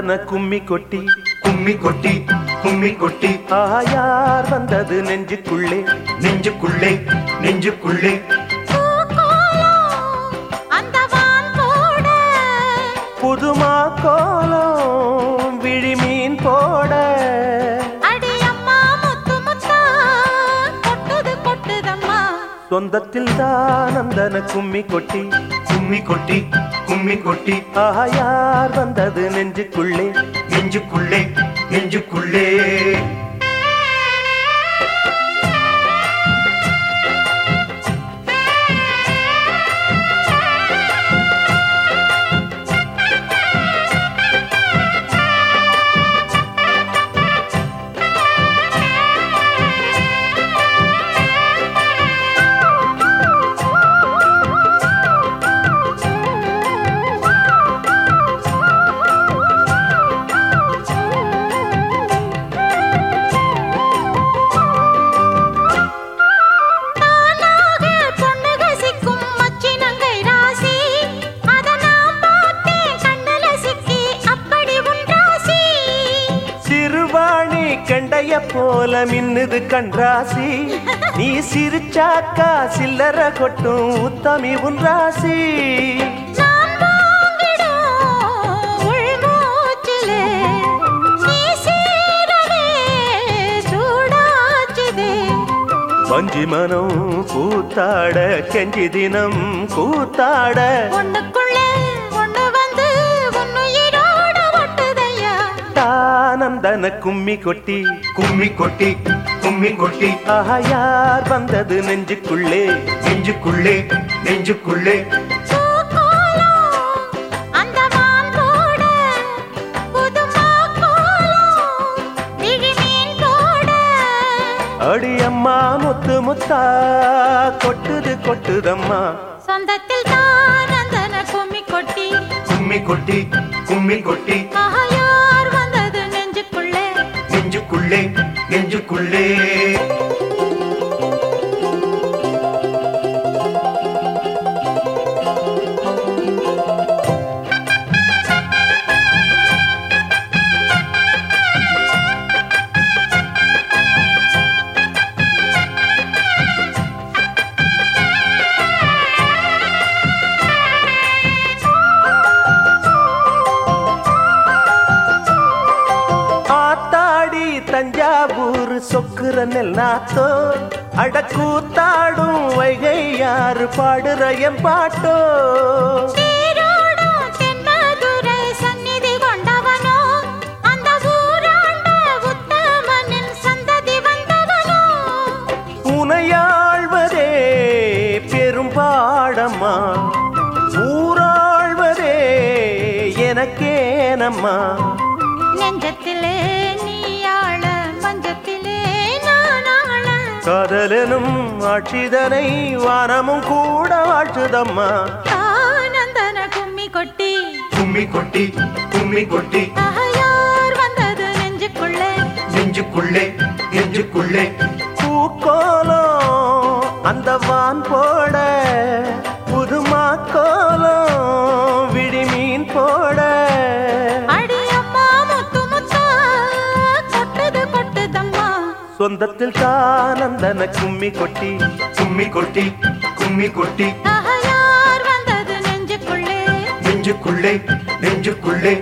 நந்தன கும்மி கொட்டி. கும்மி கொட்டி கும்மி கொட்டி. ஆயார் வந்தது நெஞ்சுக்குள்ளே? நெஞ்சுக்குள்ளே நெஞ்சுக்குள்ளே. புதுமா கோலம் விழிமீன் போட. சொந்தத்தில் தான் நந்தன கும்மி கொட்டி. கும்மி கொட்டி கும்மி கொட்டி ஆயார் வந்தது நெஞ்சுக்குள்ளே? நெஞ்சுக்குள்ளே நெஞ்சுக்குள்ளே. போல மின்னுது கண்ராசி. நீ சிரிச்சாக்கா சில்லற கொட்டும் உத்தமி உன் ராசி வஞ்சி மனம் கூத்தாட கெஞ்சி தினம் கூத்தாட. தானந்தன கும்மி கொட்டி. கும்மி கொட்டி கும்மி கொட்டி. ஆயார் வந்தது நெஞ்சுக்குள்ளே? நெஞ்சுக்குள்ளே நெஞ்சுக்குள்ளே. அடியம்மா முத்து முத்தா. கொட்டுது கொட்டுதம்மா. சொந்தத்தில் தான் கும்மி கொட்டி. கும்மி கொட்டி கும்மி கொட்டி. நெஞ்சுக்குள்ளே நெஞ்சுக்குள்ளே. தஞ்சாவூர் சொக்குற நெல் நாத்தோ அடக்கூத்தாடும் வைகை யாரு பாடுற என் பாட்டோ. உனையாழ்வதே பெரும் பாடம்மா ஊராழ்வதே எனக்கேனம்மா. நெஞ்சத்திலே காதலனும் ஆட்சிதனை வானமும் கூட வாழ்த்துதம்மா ஆனந்தன கும்மி கொட்டி. கும்மி கொட்டி கும்மி கொட்டி. ஆயார் வந்தது நெஞ்சுக்குள்ளே. நெஞ்சுக்குள்ளே நெஞ்சுக்குள்ளே. பூக்கோலம் அந்த வான் போட புதுமா கோலம் விடிமீன் போட. சொந்தத்தில் தானந்தன கும்மி கொட்டி கும்மி கொட்டி கும்மி கொட்டி. நெஞ்சுக்குள்ளே. நெஞ்சுக்குள்ளே நெஞ்சுக்குள்ளே.